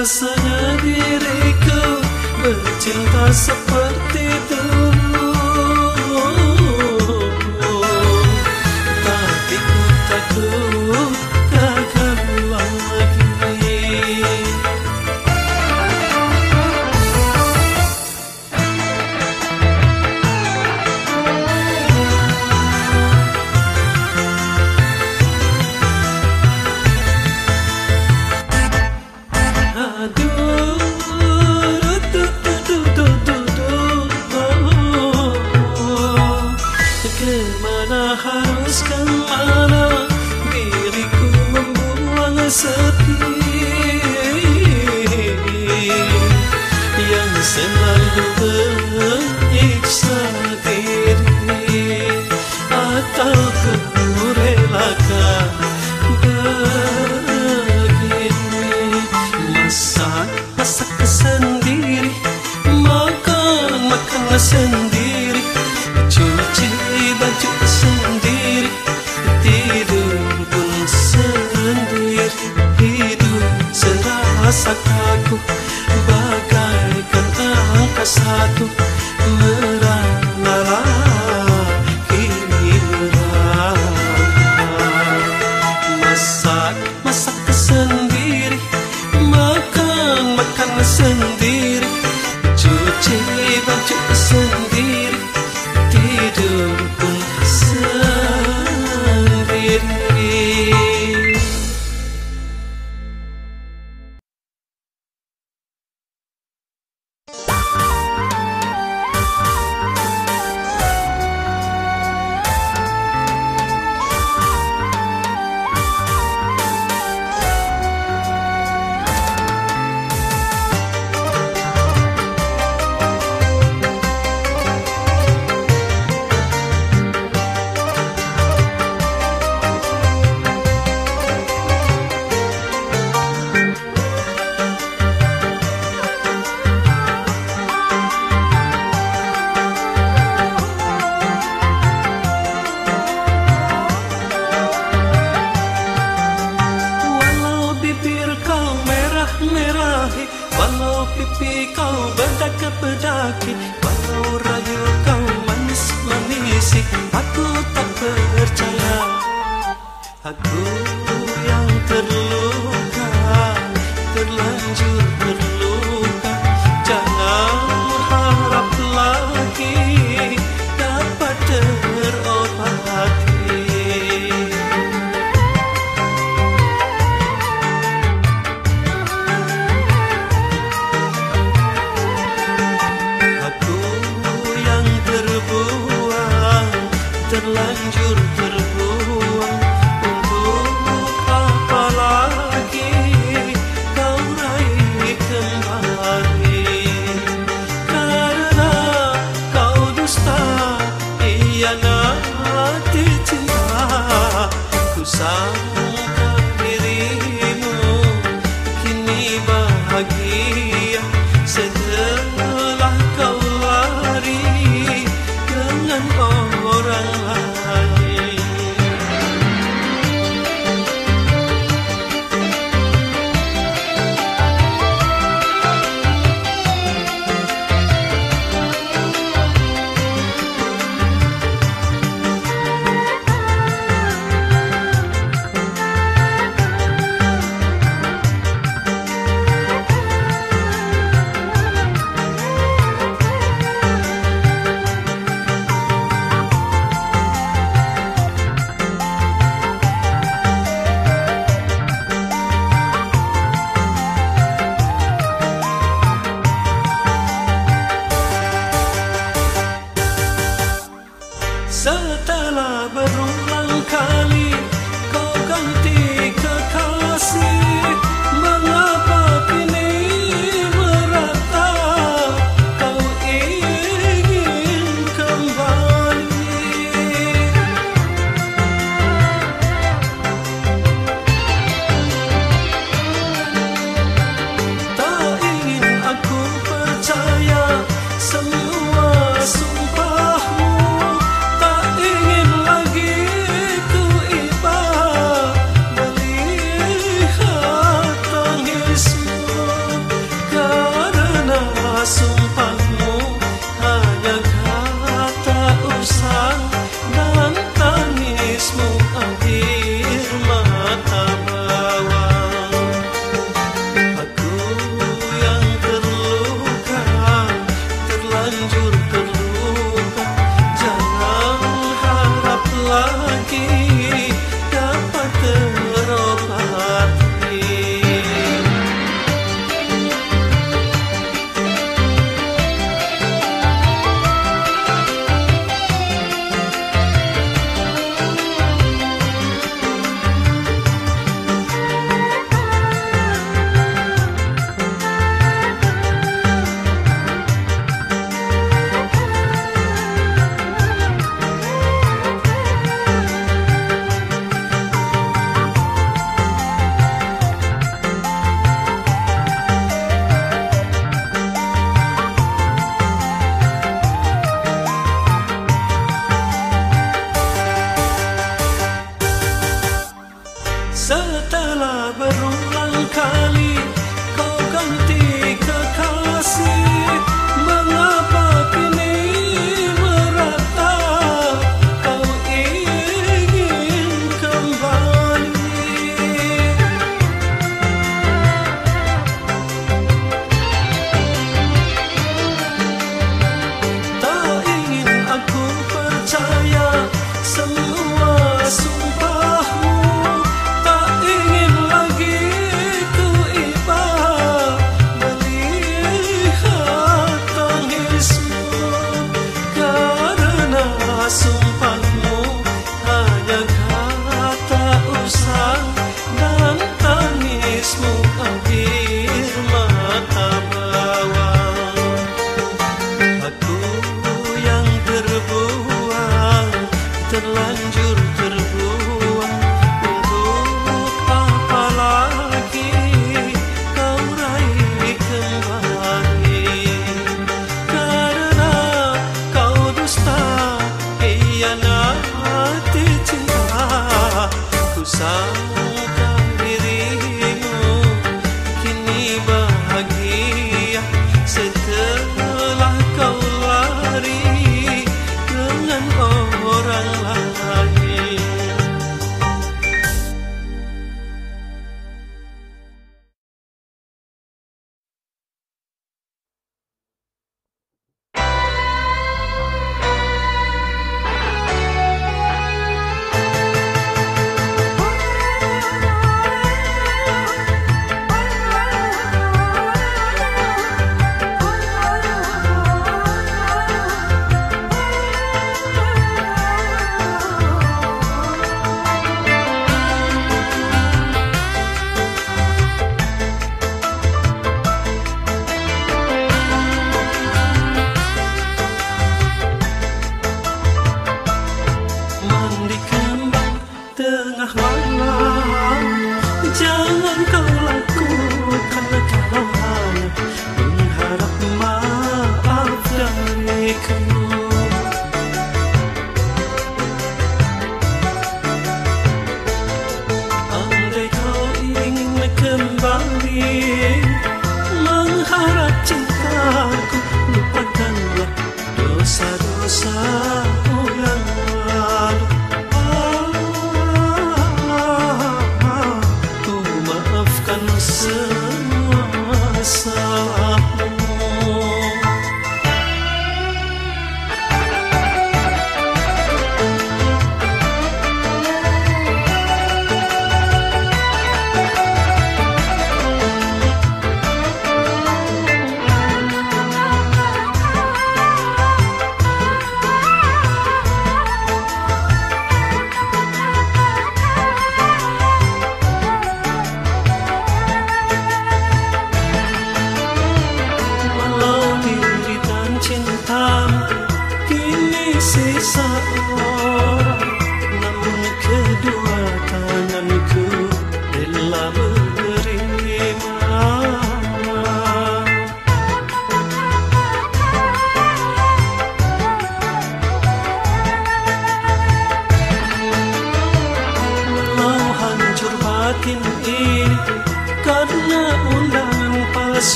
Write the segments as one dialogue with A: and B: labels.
A: Rasanya diriku Bercinta sepenuhnya Aku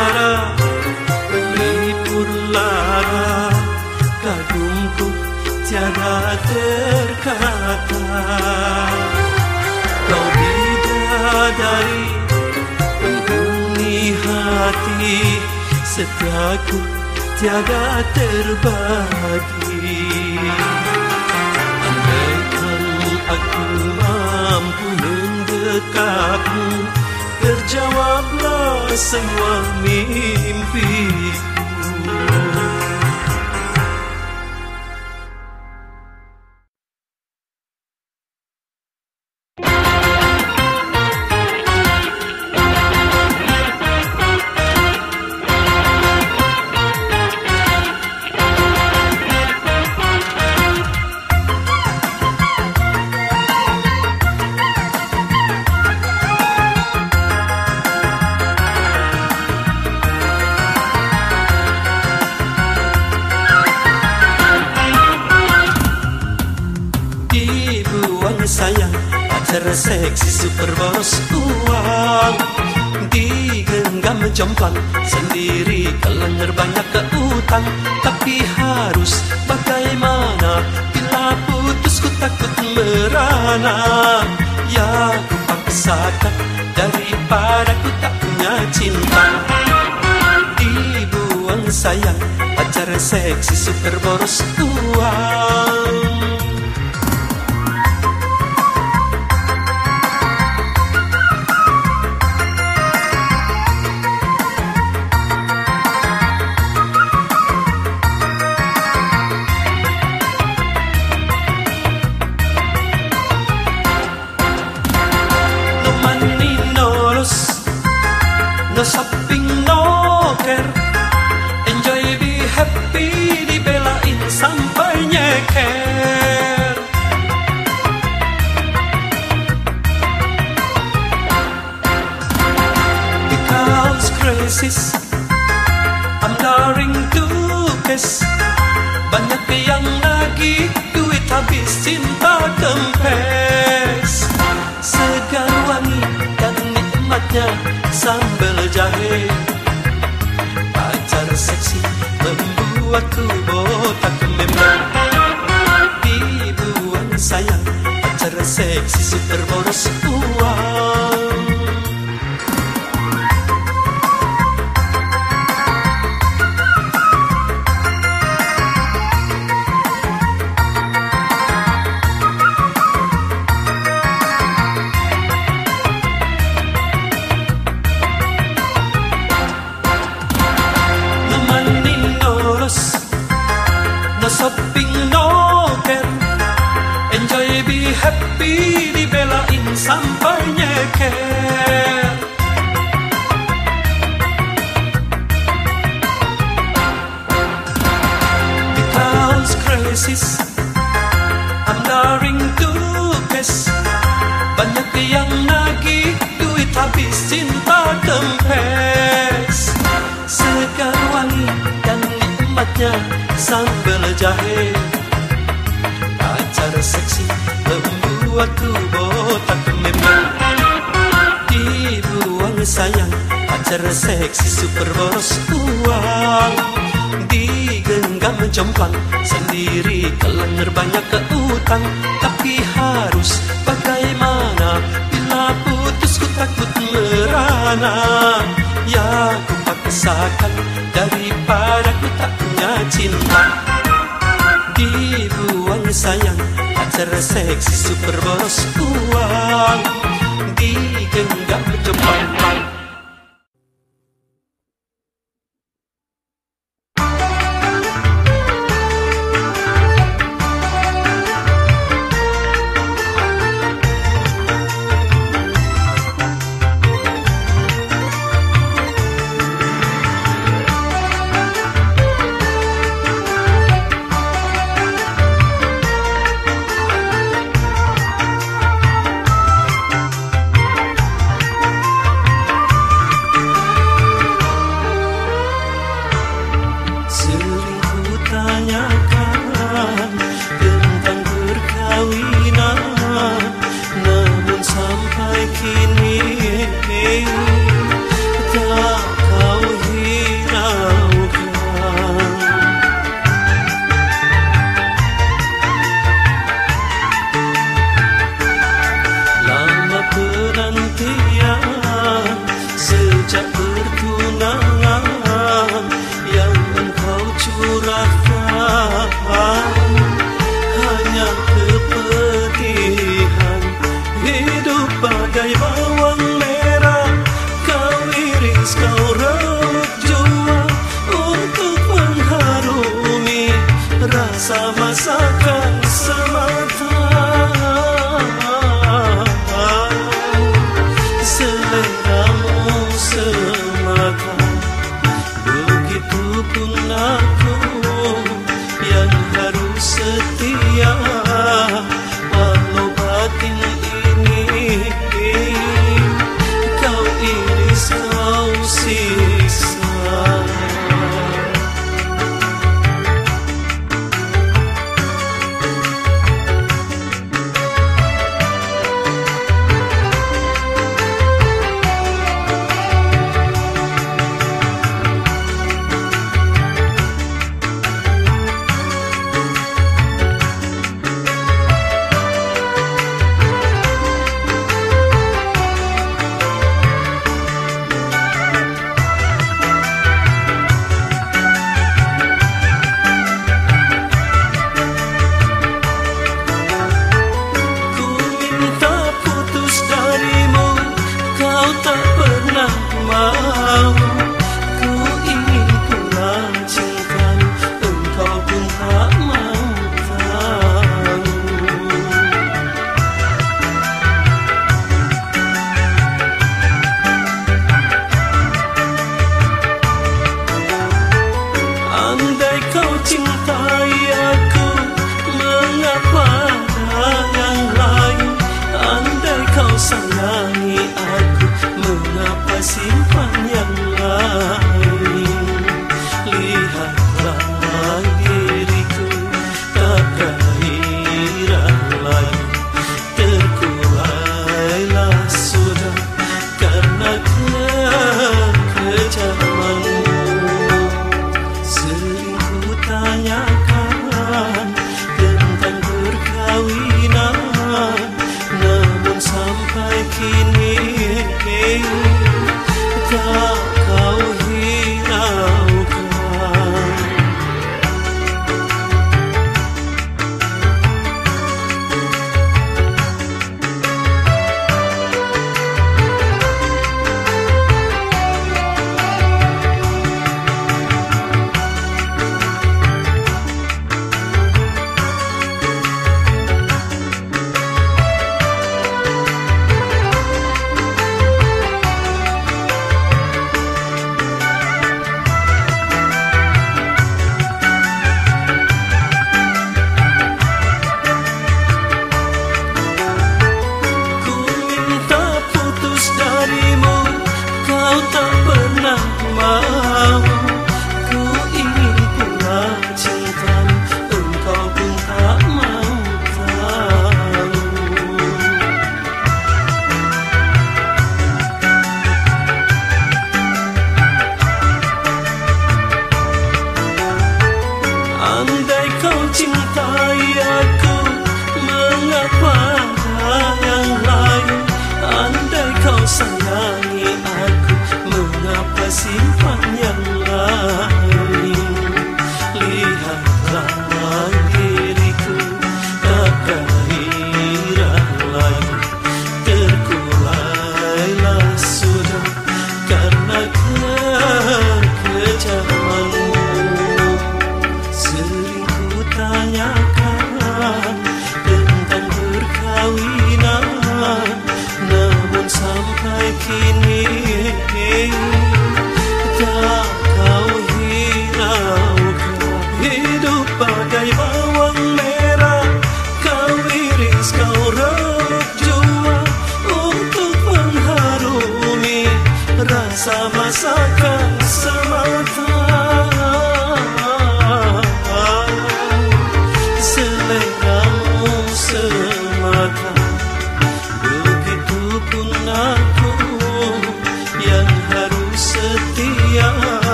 A: Lara Menghibur Lara. Kagumku Cara terkata. Kau bidadari Penghuni hati. Setiaku Tiada terbagi. Andai aku mampu mendekatmu terjawablah semua mimpiku.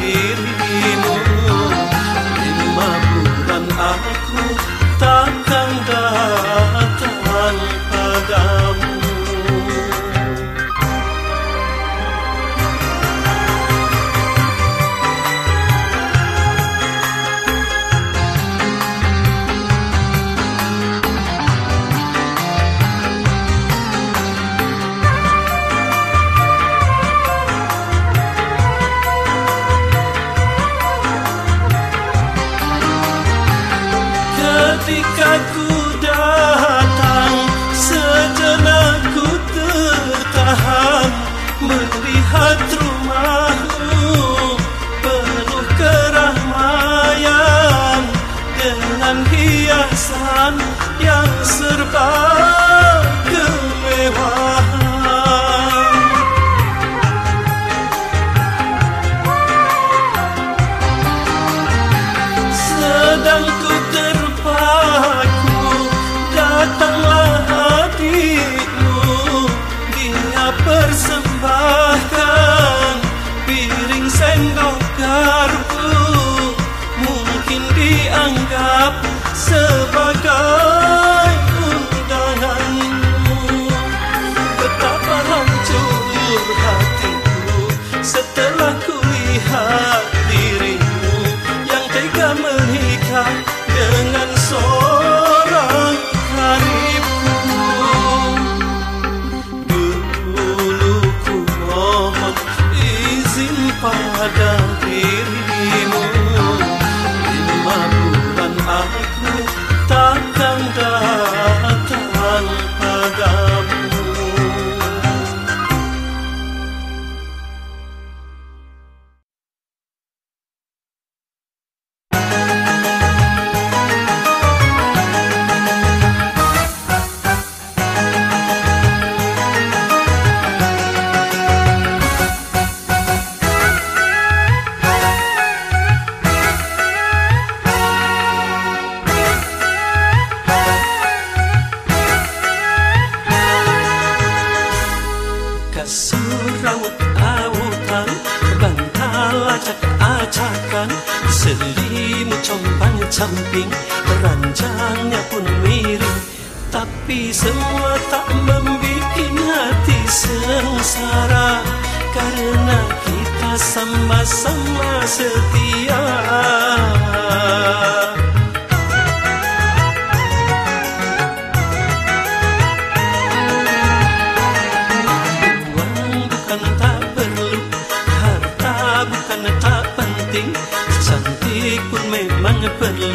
A: see. miring Tapi semua tak membuat hati sengsara. Karena kita sama-sama setia. Uang bukan tak perlu, harta bukan tak penting, cantik pun memang kasih.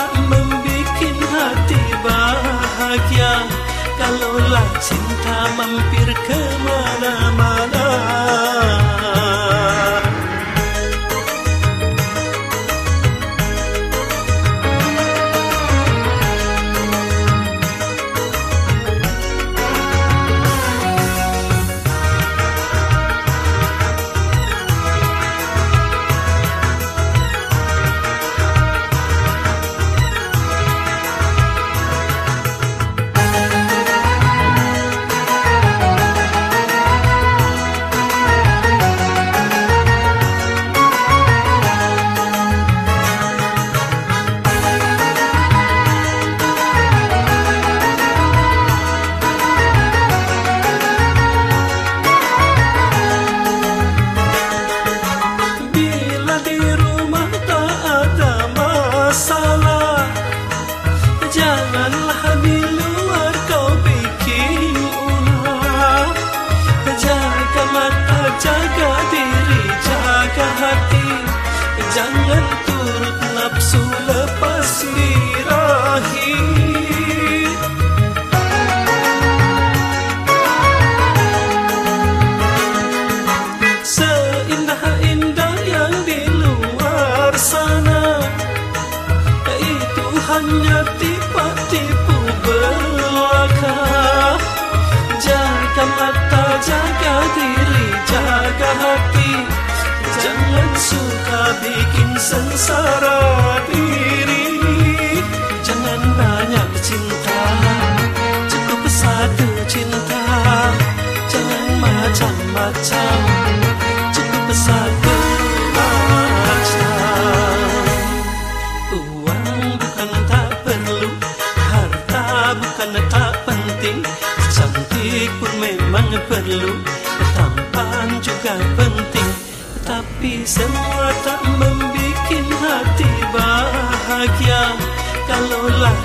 A: tak membuat hati bahagia. Kalaulah cinta mampir kemana-mana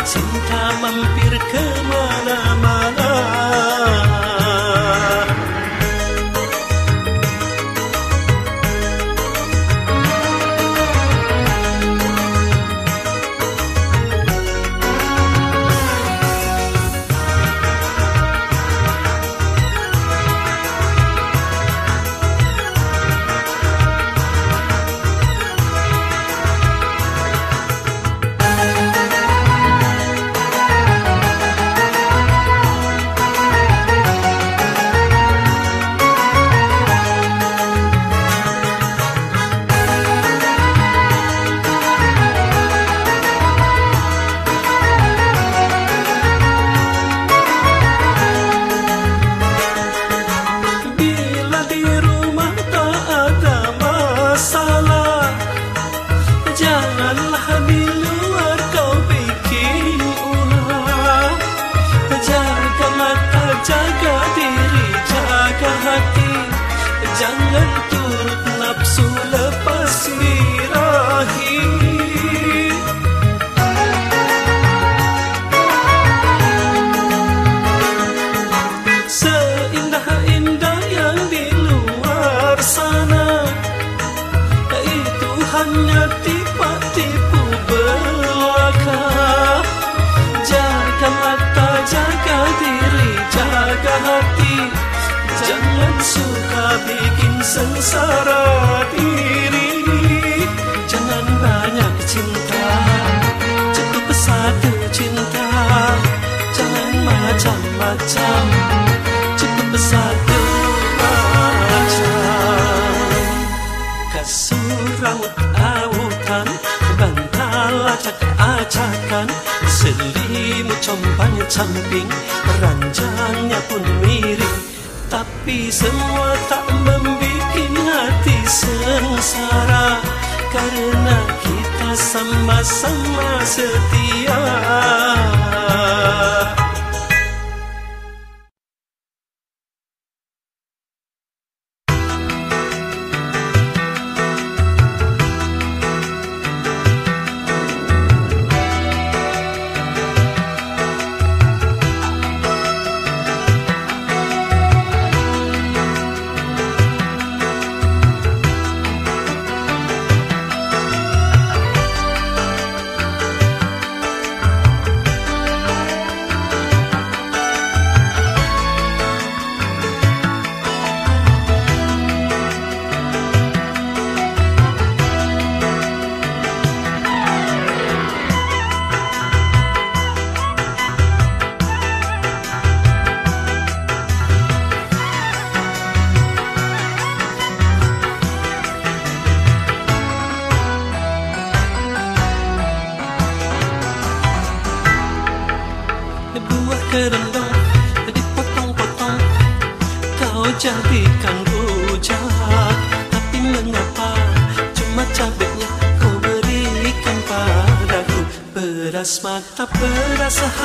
A: cinta mampir ke mana-mana. Beras hati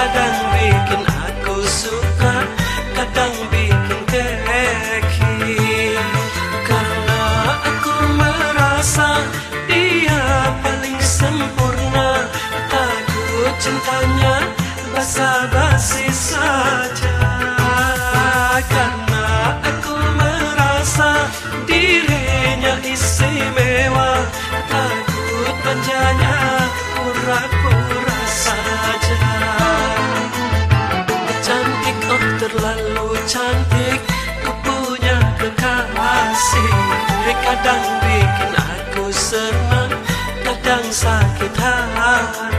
A: Kadang bikin aku suka Kadang bikin teki Karena aku merasa Dia paling sempurna Takut cintanya basa-basi. cantik Ku punya kekasih Kadang bikin aku senang Kadang sakit hati.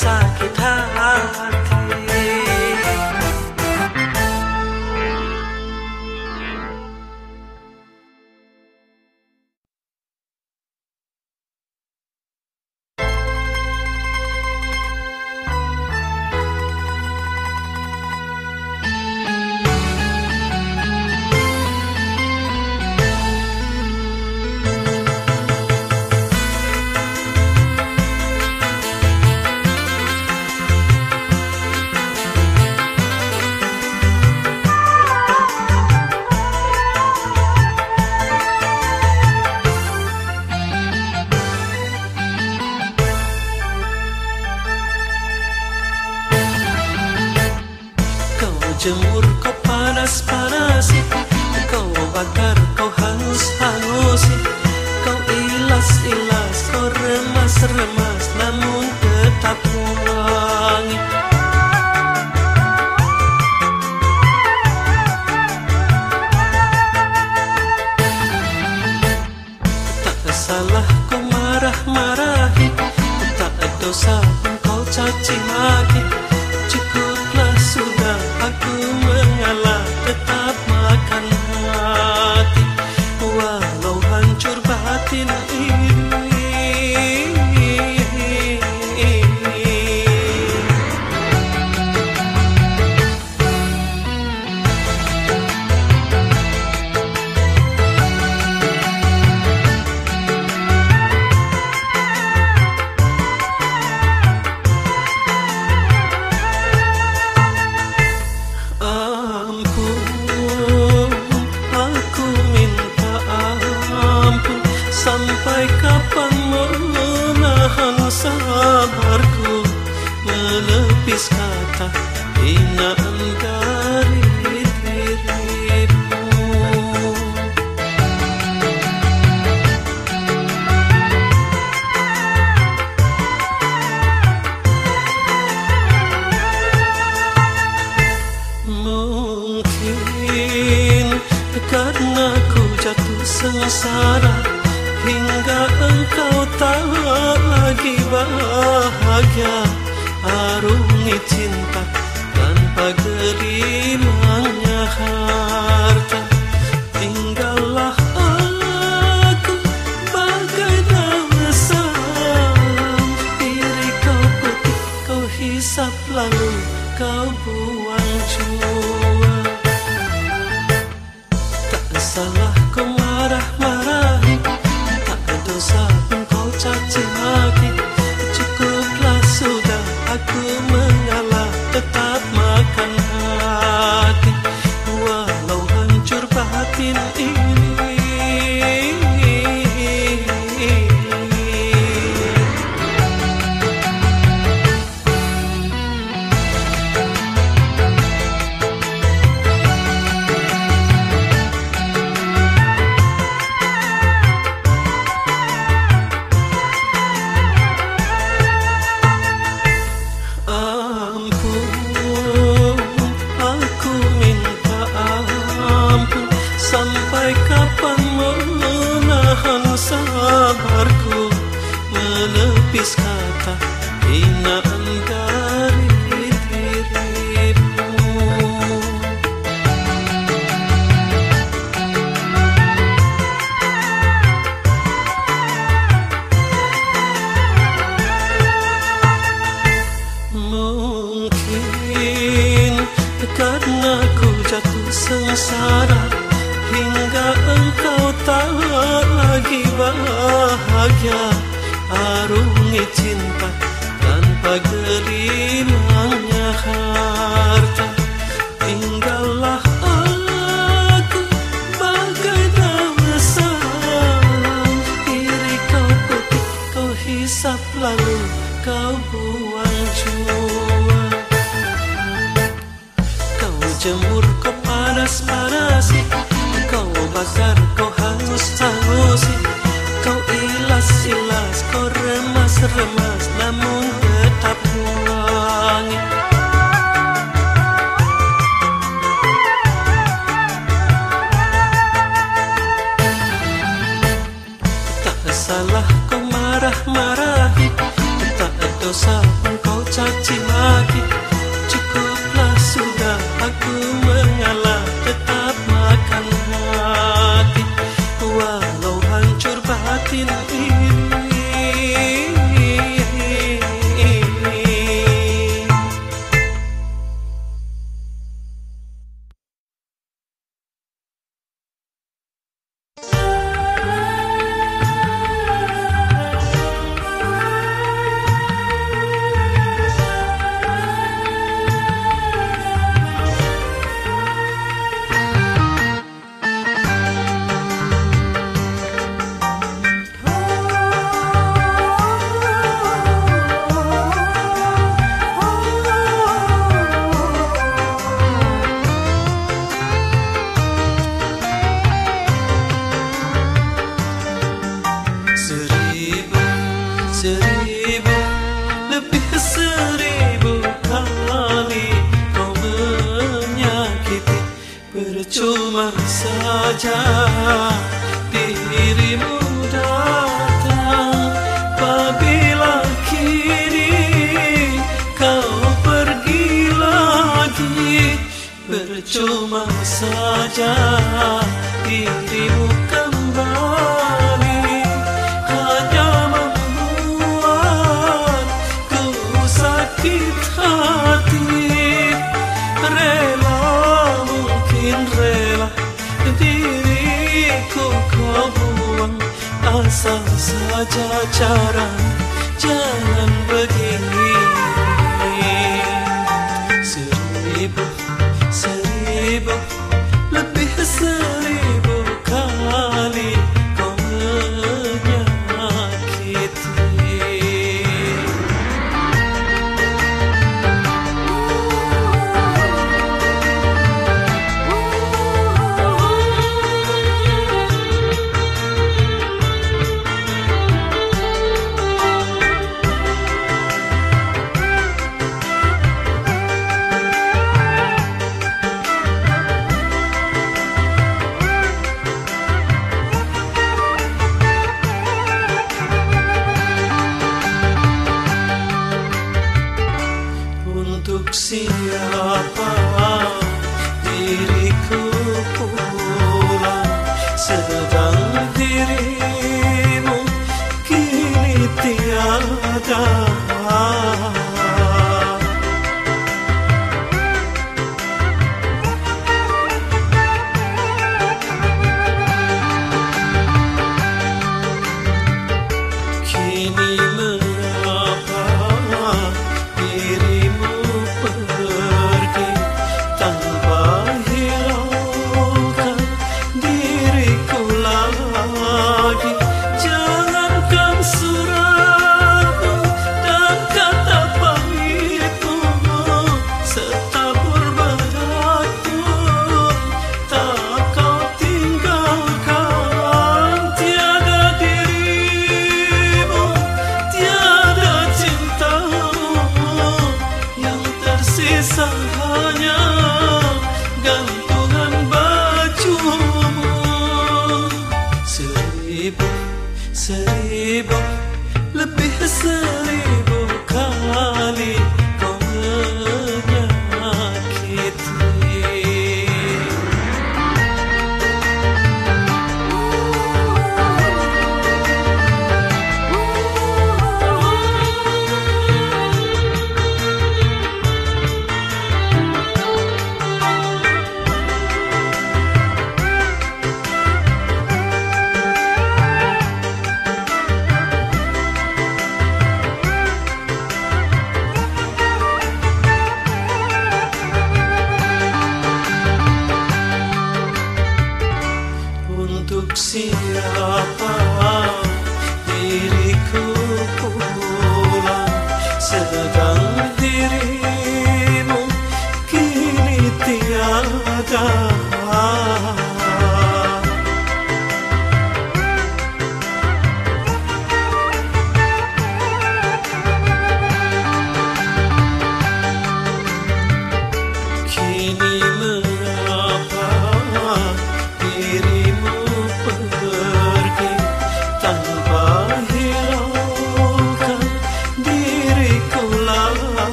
A: Kadang sakit